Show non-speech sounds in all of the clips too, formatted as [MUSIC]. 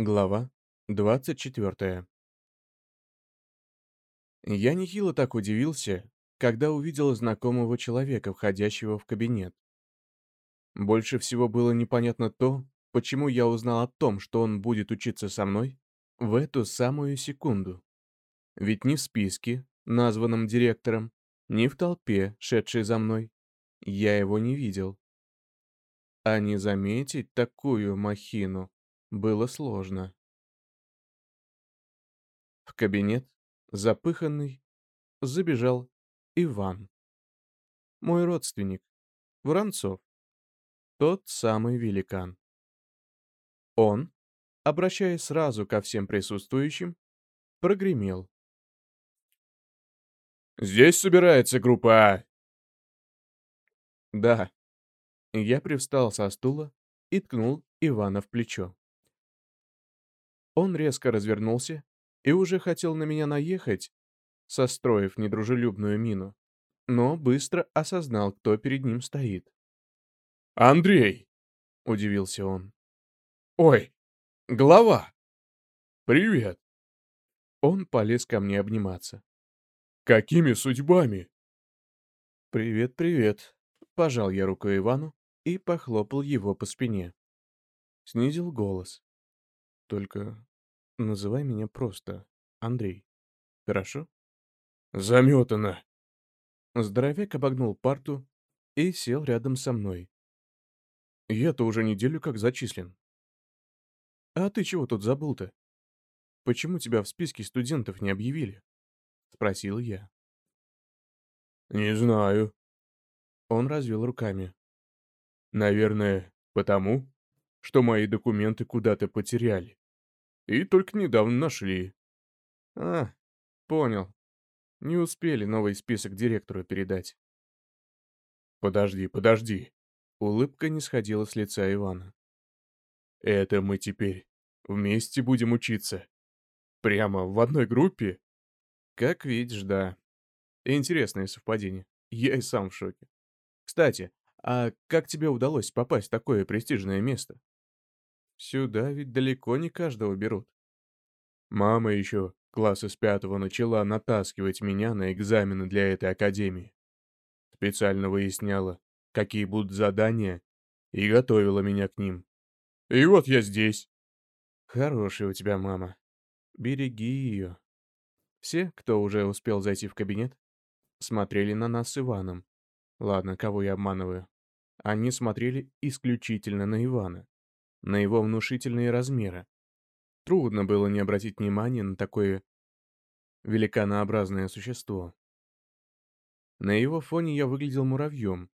Глава 24. Я нехило так удивился, когда увидел знакомого человека, входящего в кабинет. Больше всего было непонятно то, почему я узнал о том, что он будет учиться со мной в эту самую секунду. Ведь ни в списке, названном директором, ни в толпе, шедшей за мной, я его не видел. А не заметить такую махину было сложно. В кабинет, запыханный, забежал Иван. Мой родственник, Воронцов, тот самый великан. Он, обращаясь сразу ко всем присутствующим, прогремел. «Здесь собирается группа А!» «Да». Я привстал со стула и ткнул Ивана в плечо. Он резко развернулся и уже хотел на меня наехать, состроив недружелюбную мину, но быстро осознал, кто перед ним стоит. «Андрей!» — удивился он. «Ой, глава! Привет!» Он полез ко мне обниматься. «Какими судьбами?» «Привет, привет!» — пожал я рукой Ивану и похлопал его по спине. Снизил голос. «Только Называй меня просто Андрей. Хорошо? Заметано. Здоровяк обогнул парту и сел рядом со мной. Я-то уже неделю как зачислен. А ты чего тут забыл-то? Почему тебя в списке студентов не объявили? Спросил я. Не знаю. Он развел руками. Наверное, потому, что мои документы куда-то потеряли. И только недавно нашли. А, понял. Не успели новый список директору передать. Подожди, подожди. Улыбка не сходила с лица Ивана. Это мы теперь вместе будем учиться? Прямо в одной группе? Как видишь, да. Интересное совпадение. Я и сам в шоке. Кстати, а как тебе удалось попасть в такое престижное место? Сюда ведь далеко не каждого берут. Мама еще класса с пятого начала натаскивать меня на экзамены для этой академии. Специально выясняла, какие будут задания, и готовила меня к ним. И вот я здесь. Хорошая у тебя мама. Береги ее. Все, кто уже успел зайти в кабинет, смотрели на нас с Иваном. Ладно, кого я обманываю. Они смотрели исключительно на Ивана на его внушительные размеры. Трудно было не обратить внимания на такое великанообразное существо. На его фоне я выглядел муравьем,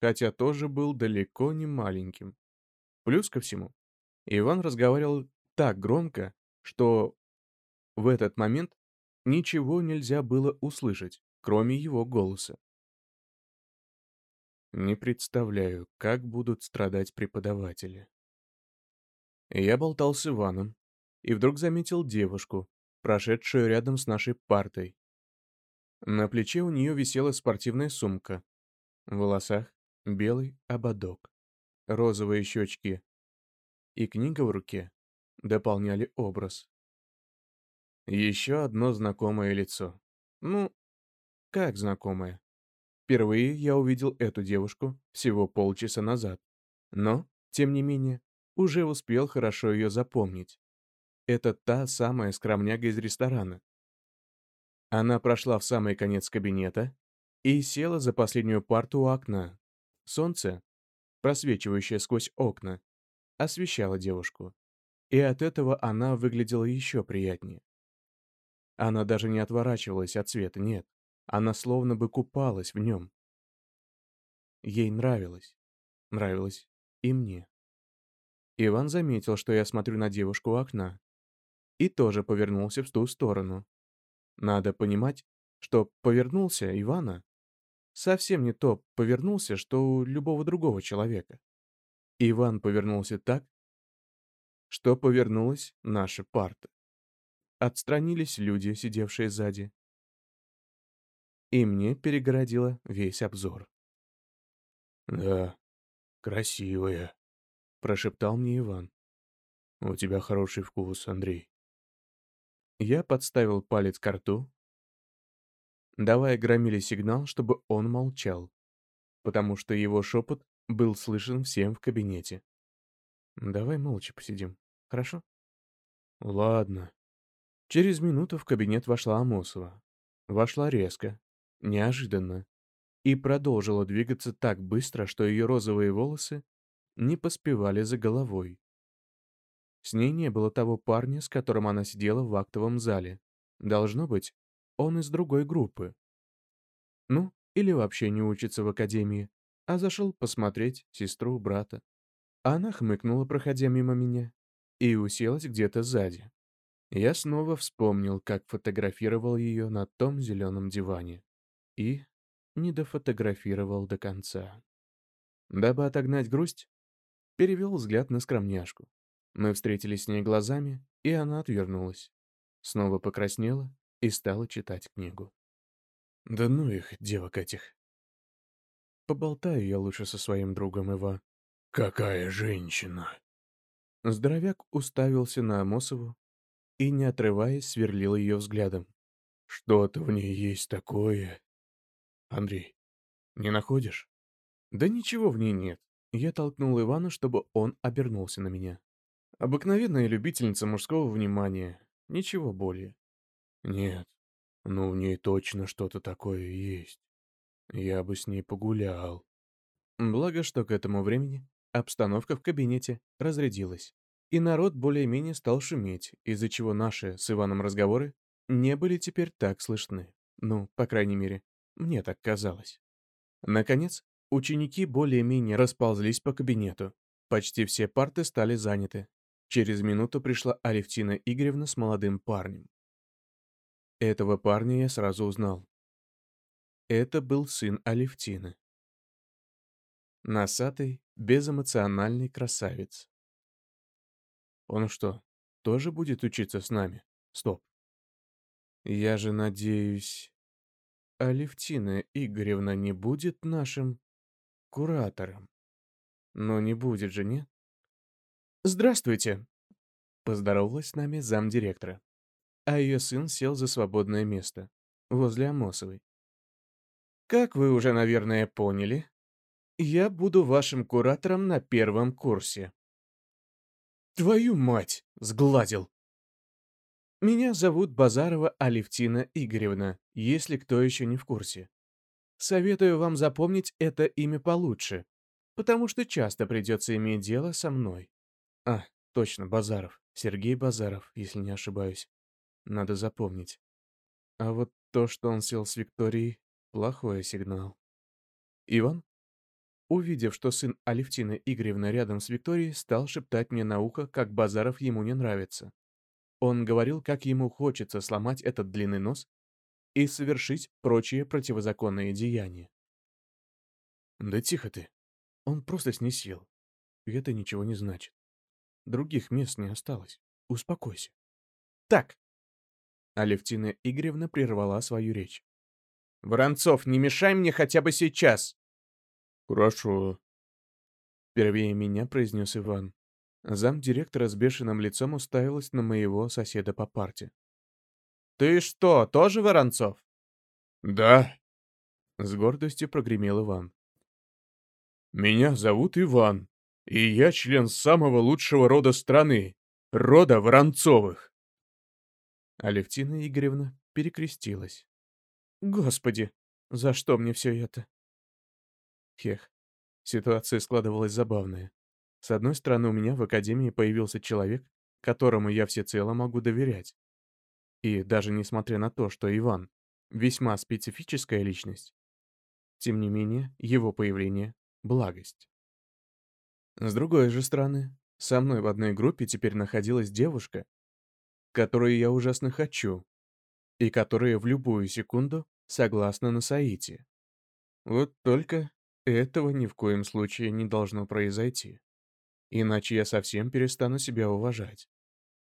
хотя тоже был далеко не маленьким. Плюс ко всему, Иван разговаривал так громко, что в этот момент ничего нельзя было услышать, кроме его голоса. Не представляю, как будут страдать преподаватели. Я болтал с Иваном и вдруг заметил девушку, прошедшую рядом с нашей партой. На плече у нее висела спортивная сумка. В волосах белый ободок, розовые щечки и книга в руке дополняли образ. Еще одно знакомое лицо. Ну, как знакомое? Впервые я увидел эту девушку всего полчаса назад. Но, тем не менее, уже успел хорошо ее запомнить. Это та самая скромняга из ресторана. Она прошла в самый конец кабинета и села за последнюю парту у окна. Солнце, просвечивающее сквозь окна, освещало девушку, и от этого она выглядела еще приятнее. Она даже не отворачивалась от света, нет, она словно бы купалась в нем. Ей нравилось, нравилось и мне. Иван заметил, что я смотрю на девушку у окна, и тоже повернулся в ту сторону. Надо понимать, что повернулся Ивана совсем не то повернулся, что у любого другого человека. Иван повернулся так, что повернулась наша парта. Отстранились люди, сидевшие сзади. И мне перегородило весь обзор. «Да, красивая», прошептал мне Иван. У тебя хороший вкус, Андрей. Я подставил палец к рту, давая громиле сигнал, чтобы он молчал, потому что его шепот был слышен всем в кабинете. Давай молча посидим, хорошо? Ладно. Через минуту в кабинет вошла Амосова. Вошла резко, неожиданно, и продолжила двигаться так быстро, что ее розовые волосы не поспевали за головой. С ней не было того парня, с которым она сидела в актовом зале. Должно быть, он из другой группы. Ну, или вообще не учится в академии, а зашел посмотреть сестру, брата. Она хмыкнула, проходя мимо меня, и уселась где-то сзади. Я снова вспомнил, как фотографировал ее на том зеленом диване. И не дофотографировал до конца. Дабы отогнать грусть, перевел взгляд на скромняшку. Мы встретились с ней глазами, и она отвернулась. Снова покраснела и стала читать книгу. Да ну их, девок этих. Поболтаю я лучше со своим другом Ива. Какая женщина! Здоровяк уставился на Амосову и, не отрываясь, сверлил ее взглядом. Что-то в ней есть такое. Андрей, не находишь? Да ничего в ней нет. Я толкнул Ивана, чтобы он обернулся на меня. Обыкновенная любительница мужского внимания. Ничего более. Нет, ну в ней точно что-то такое есть. Я бы с ней погулял. Благо, что к этому времени обстановка в кабинете разрядилась, и народ более-менее стал шуметь, из-за чего наши с Иваном разговоры не были теперь так слышны. Ну, по крайней мере, мне так казалось. Наконец, ученики более-менее расползлись по кабинету. Почти все парты стали заняты, Через минуту пришла Алевтина Игоревна с молодым парнем. Этого парня я сразу узнал. Это был сын Алевтины. Носатый, безэмоциональный красавец. Он что, тоже будет учиться с нами? Стоп. Я же надеюсь, Алевтина Игоревна не будет нашим куратором. Но не будет же, нет? «Здравствуйте!» — поздоровалась с нами замдиректора. А ее сын сел за свободное место, возле Амосовой. «Как вы уже, наверное, поняли, я буду вашим куратором на первом курсе». «Твою мать!» — сгладил. «Меня зовут Базарова Алевтина Игоревна, если кто еще не в курсе. Советую вам запомнить это имя получше, потому что часто придется иметь дело со мной. А, точно, Базаров. Сергей Базаров, если не ошибаюсь. Надо запомнить. А вот то, что он сел с Викторией, плохой сигнал. Иван, увидев, что сын Алевтины Игоревны рядом с Викторией, стал шептать мне на ухо, как Базаров ему не нравится. Он говорил, как ему хочется сломать этот длинный нос и совершить прочие противозаконные деяния. Да тихо ты. Он просто снесил. И это ничего не значит. Других мест не осталось. Успокойся. Так. Алевтина Игоревна прервала свою речь. Воронцов, не мешай мне хотя бы сейчас. Хорошо. Впервые меня произнес Иван. Зам директора с бешеным лицом уставилась на моего соседа по парте. «Ты что, тоже Воронцов?» «Да», — с гордостью прогремел Иван. «Меня зовут Иван. И я член самого лучшего рода страны, рода Воронцовых. Алевтина Игоревна перекрестилась. Господи, за что мне все это? Хех, ситуация складывалась забавная. С одной стороны, у меня в академии появился человек, которому я всецело могу доверять. И даже несмотря на то, что Иван — весьма специфическая личность, тем не менее, его появление — благость. С другой же стороны, со мной в одной группе теперь находилась девушка, которую я ужасно хочу, и которая в любую секунду согласна на Саити. Вот только этого ни в коем случае не должно произойти. Иначе я совсем перестану себя уважать.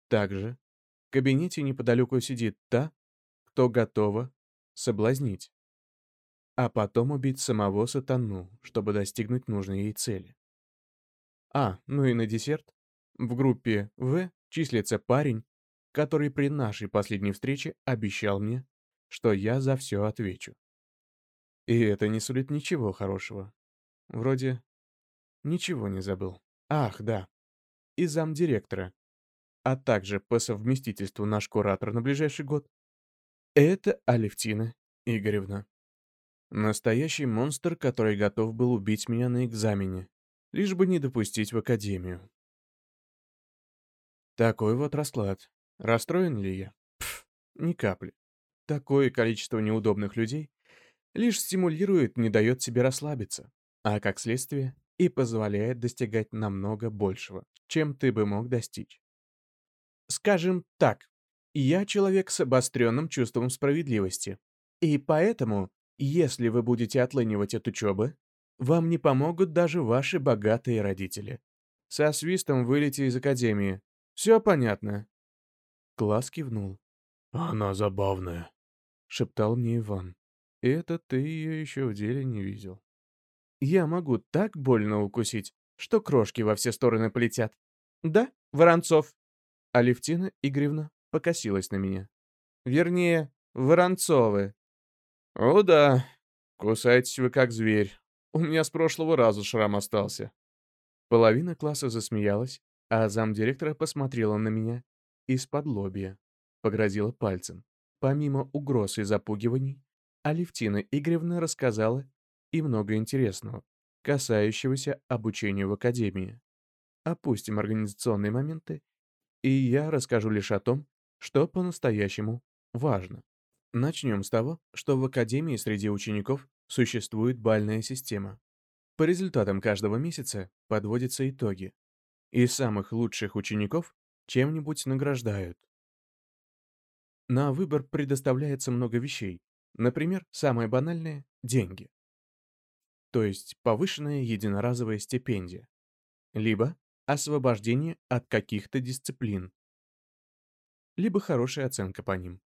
Также в кабинете неподалеку сидит та, кто готова соблазнить, а потом убить самого сатану, чтобы достигнуть нужной ей цели. А, ну и на десерт В группе В числится парень, который при нашей последней встрече обещал мне, что я за все отвечу. И это не сулит ничего хорошего. Вроде ничего не забыл. Ах, да. И замдиректора, а также по совместительству наш куратор на ближайший год. Это Алевтина Игоревна. Настоящий монстр, который готов был убить меня на экзамене, лишь бы не допустить в академию. Такой вот расклад. Расстроен ли я? Пф, ни капли. Такое количество неудобных людей лишь стимулирует, не дает себе расслабиться, а как следствие и позволяет достигать намного большего, чем ты бы мог достичь. Скажем так, я человек с обостренным чувством справедливости, и поэтому, если вы будете отлынивать от учебы, вам не помогут даже ваши богатые родители. Со свистом вылете из академии. Все понятно?» Класс кивнул. «Она забавная», — шептал мне Иван. «Это ты ее еще в деле не видел». «Я могу так больно укусить, что крошки во все стороны полетят. Да, Воронцов?» Алевтина Игоревна покосилась на меня. «Вернее, Воронцовы». «О да, кусаетесь вы как зверь. У меня с прошлого раза шрам остался». Половина класса засмеялась, а замдиректора посмотрела на меня из-под лобья, погрозила пальцем. Помимо угроз и запугиваний, Алевтина Игоревна рассказала и много интересного, касающегося обучения в академии. Опустим организационные моменты, и я расскажу лишь о том, что по-настоящему важно. Начнем с того, что в академии среди учеников существует бальная система. По результатам каждого месяца подводятся итоги, и самых лучших учеников чем-нибудь награждают. На выбор предоставляется много вещей. Например, самое банальное – деньги. То есть повышенная единоразовая стипендия. Либо освобождение от каких-то дисциплин. Либо хорошая оценка по ним.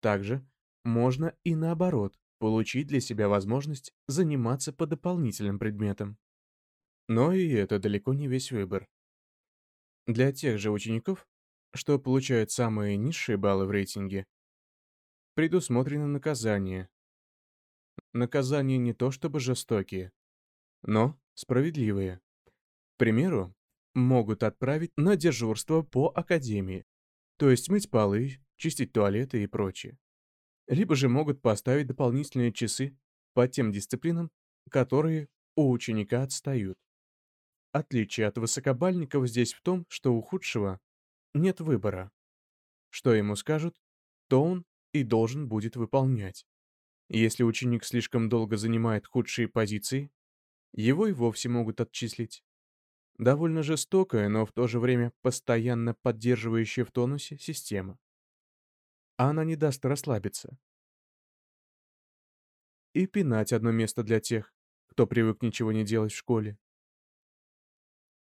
Также можно и наоборот получить для себя возможность заниматься по дополнительным предметам. Но и это далеко не весь выбор. Для тех же учеников, что получают самые низшие баллы в рейтинге, предусмотрено наказание. Наказания не то чтобы жестокие, но справедливые. К примеру, могут отправить на дежурство по академии, то есть мыть полы, чистить туалеты и прочее. Либо же могут поставить дополнительные часы по тем дисциплинам, которые у ученика отстают. Отличие от высокобальников здесь в том, что у худшего нет выбора. Что ему скажут, то он и должен будет выполнять. Если ученик слишком долго занимает худшие позиции, его и вовсе могут отчислить. Довольно жестокая, но в то же время постоянно поддерживающая в тонусе система. А она не даст расслабиться. И пинать одно место для тех, кто привык ничего не делать в школе.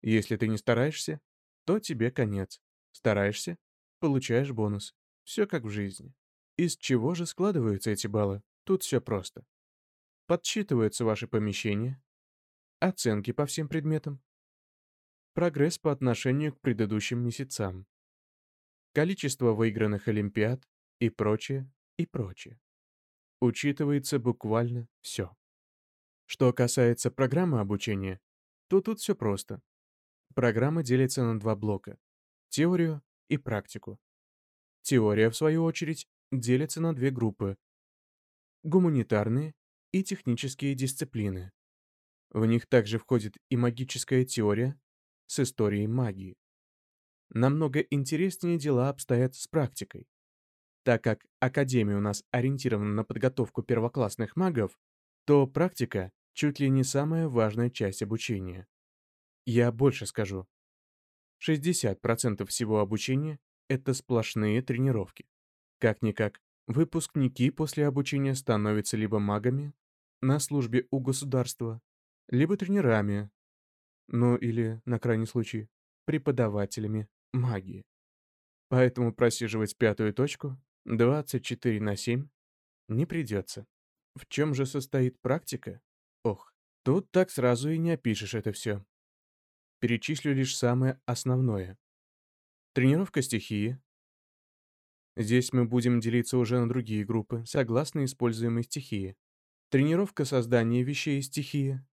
Если ты не стараешься, то тебе конец. Стараешься — получаешь бонус. Все как в жизни. Из чего же складываются эти баллы? Тут все просто. Подсчитываются ваши помещения, оценки по всем предметам, прогресс по отношению к предыдущим месяцам, количество выигранных олимпиад и прочее, и прочее. Учитывается буквально все. Что касается программы обучения, то тут все просто. Программа делится на два блока — теорию и практику. Теория, в свою очередь, делится на две группы — гуманитарные и технические дисциплины. В них также входит и магическая теория с историей магии. Намного интереснее дела обстоят с практикой. Так как Академия у нас ориентирована на подготовку первоклассных магов, то практика чуть ли не самая важная часть обучения. Я больше скажу. 60% всего обучения — это сплошные тренировки. Как-никак, выпускники после обучения становятся либо магами на службе у государства, либо тренерами, ну или, на крайний случай, преподавателями магии. Поэтому просиживать пятую точку 24 на 7 не придется. В чем же состоит практика? Ох, тут так сразу и не опишешь это все. перечислю лишь самое основное. Тренировка стихии. Здесь мы будем делиться уже на другие группы, согласно используемой стихии. Тренировка создания вещей стихии.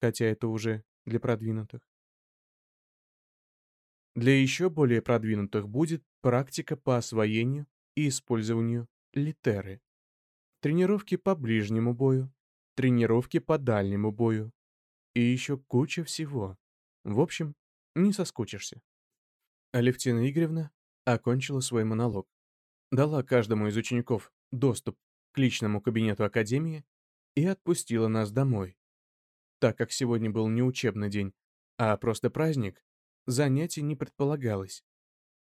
Хотя это уже для продвинутых. Для еще более продвинутых будет практика по освоению и использованию литеры. Тренировки по ближнему бою, тренировки по дальнему бою. И еще куча всего. В общем, не соскучишься. Алевтина Игоревна окончила свой монолог. Дала каждому из учеников доступ к личному кабинету Академии и отпустила нас домой. Так как сегодня был не учебный день, а просто праздник, занятий не предполагалось.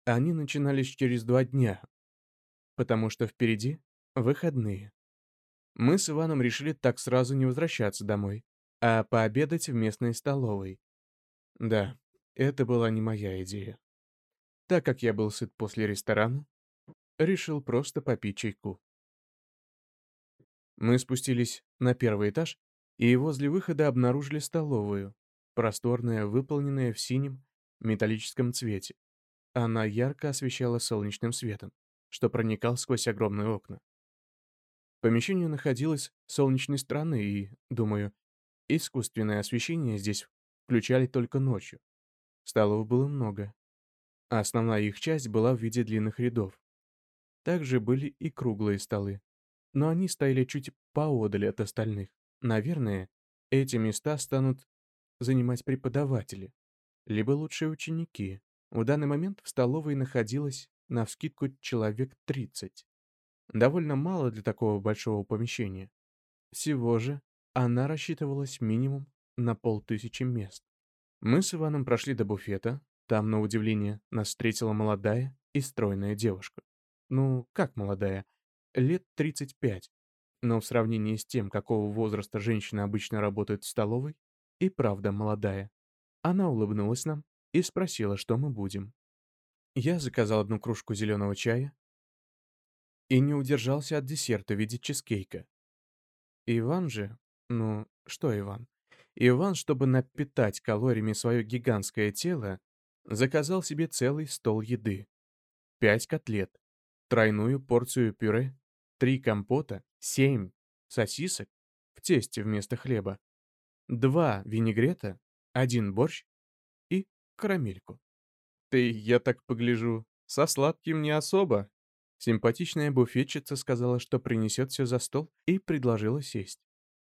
Они начинались через два дня, потому что впереди выходные. Мы с Иваном решили так сразу не возвращаться домой, а пообедать в местной столовой. Да, это была не моя идея. Так как я был сыт после ресторана, решил просто попить чайку. Мы спустились на первый этаж и возле выхода обнаружили столовую, просторная, выполненная в синем металлическом цвете. Она ярко освещала солнечным светом, что проникал сквозь огромные окна. Помещение находилось с солнечной стороны и, думаю, искусственное освещение здесь включали только ночью. Столов было много, а основная их часть была в виде длинных рядов. Также были и круглые столы, но они стояли чуть поодаль от остальных. Наверное, эти места станут занимать преподаватели, либо лучшие ученики. В данный момент в столовой находилось навскидку человек 30. Довольно мало для такого большого помещения. Всего же она рассчитывалась минимум на полтысячи мест. Мы с Иваном прошли до буфета. Там, на удивление, нас встретила молодая и стройная девушка. Ну, как молодая? Лет 35. Но в сравнении с тем, какого возраста женщина обычно работает в столовой, и правда молодая. Она улыбнулась нам и спросила, что мы будем. Я заказал одну кружку зеленого чая и не удержался от десерта в виде чизкейка. Иван же, ну, что Иван? Иван, чтобы напитать калориями свое гигантское тело, заказал себе целый стол еды. Пять котлет, тройную порцию пюре, три компота, семь сосисок в тесте вместо хлеба, два винегрета, один борщ и карамельку. Ты, я так погляжу, со сладким не особо, Симпатичная буфетчица сказала, что принесет все за стол, и предложила сесть.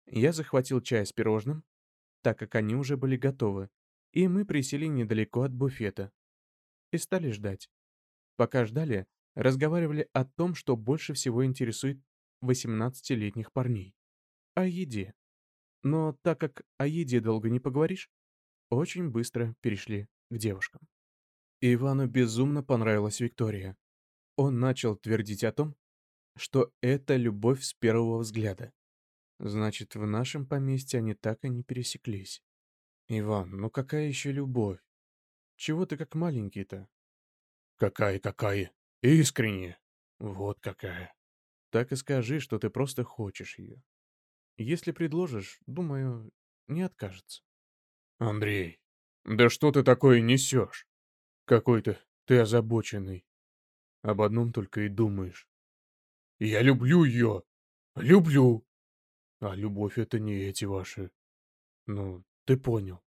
Я захватил чай с пирожным, так как они уже были готовы, и мы присели недалеко от буфета. И стали ждать. Пока ждали, разговаривали о том, что больше всего интересует 18-летних парней. О еде. Но так как о еде долго не поговоришь, очень быстро перешли к девушкам. Ивану безумно понравилась Виктория. Он начал твердить о том, что это любовь с первого взгляда. Значит, в нашем поместье они так и не пересеклись. Иван, ну какая еще любовь? Чего ты как маленький-то? Какая-какая? Искренне. Вот какая. Так и скажи, что ты просто хочешь ее. Если предложишь, думаю, не откажется. Андрей, да что ты такое несешь? Какой-то ты озабоченный. Об одном только и думаешь. Я люблю ее. Люблю. А любовь — это не эти ваши. Ну, ты понял.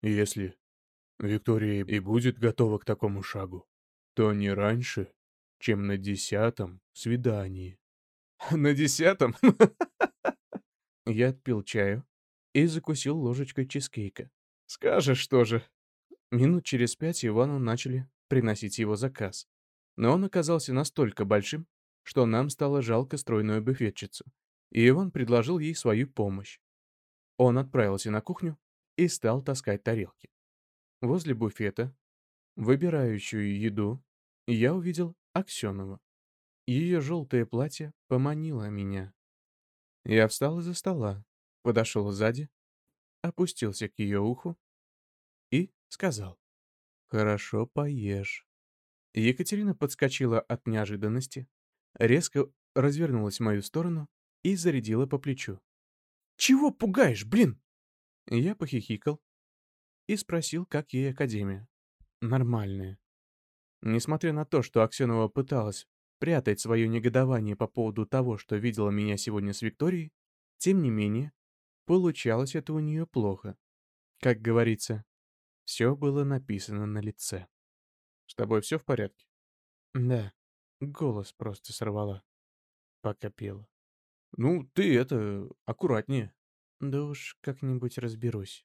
Если Виктория и будет готова к такому шагу, то не раньше, чем на десятом свидании. [LAUGHS] На десятом? Я отпил чаю и закусил ложечкой чизкейка. Скажешь тоже. Минут через пять Ивану начали приносить его заказ. Но он оказался настолько большим, что нам стало жалко стройную буфетчицу, и Иван предложил ей свою помощь. Он отправился на кухню и стал таскать тарелки. Возле буфета, выбирающую еду, я увидел Аксенова. Ее желтое платье поманило меня. Я встал из-за стола, подошел сзади, опустился к ее уху и сказал. «Хорошо поешь». Екатерина подскочила от неожиданности, резко развернулась в мою сторону и зарядила по плечу. «Чего пугаешь, блин?» Я похихикал и спросил, как ей академия. Нормальная. Несмотря на то, что Аксенова пыталась прятать свое негодование по поводу того, что видела меня сегодня с Викторией, тем не менее, получалось это у нее плохо. Как говорится, все было написано на лице. «С тобой все в порядке?» Да, голос просто сорвала, пока пела. «Ну, ты это, аккуратнее». «Да уж как-нибудь разберусь».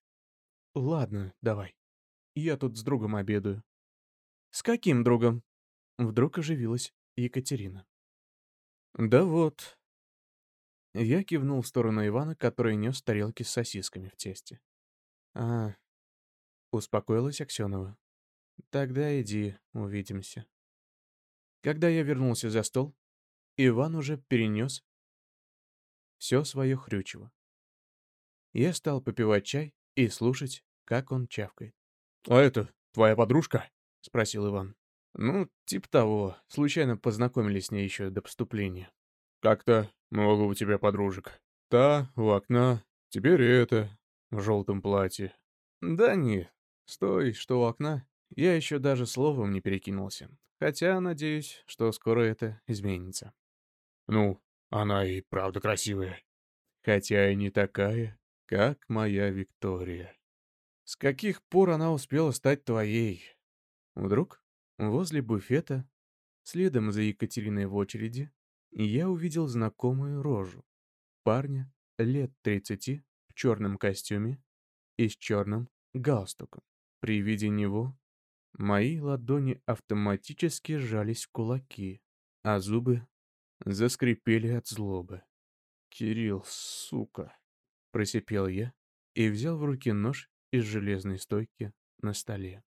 «Ладно, давай. Я тут с другом обедаю». «С каким другом?» Вдруг оживилась Екатерина. «Да вот». Я кивнул в сторону Ивана, который нес тарелки с сосисками в тесте. «А, успокоилась Аксенова. Тогда иди, увидимся». Когда я вернулся за стол, Иван уже перенес все свое хрючево. Я стал попивать чай и слушать, как он чавкает. «А это твоя подружка?» — спросил Иван. «Ну, типа того. Случайно познакомились с ней еще до поступления». «Как-то много у тебя подружек. Та у окна, теперь это, в желтом платье». «Да не, стой, что у окна. Я еще даже словом не перекинулся. Хотя надеюсь, что скоро это изменится». «Ну, она и правда красивая. Хотя и не такая, как моя Виктория. С каких пор она успела стать твоей? Вдруг возле буфета, следом за Екатериной в очереди, я увидел знакомую рожу. Парня лет тридцати в черном костюме и с черным галстуком. При виде него мои ладони автоматически сжались в кулаки, а зубы заскрипели от злобы. «Кирилл, сука!» — просипел я и взял в руки нож из железной стойки на столе.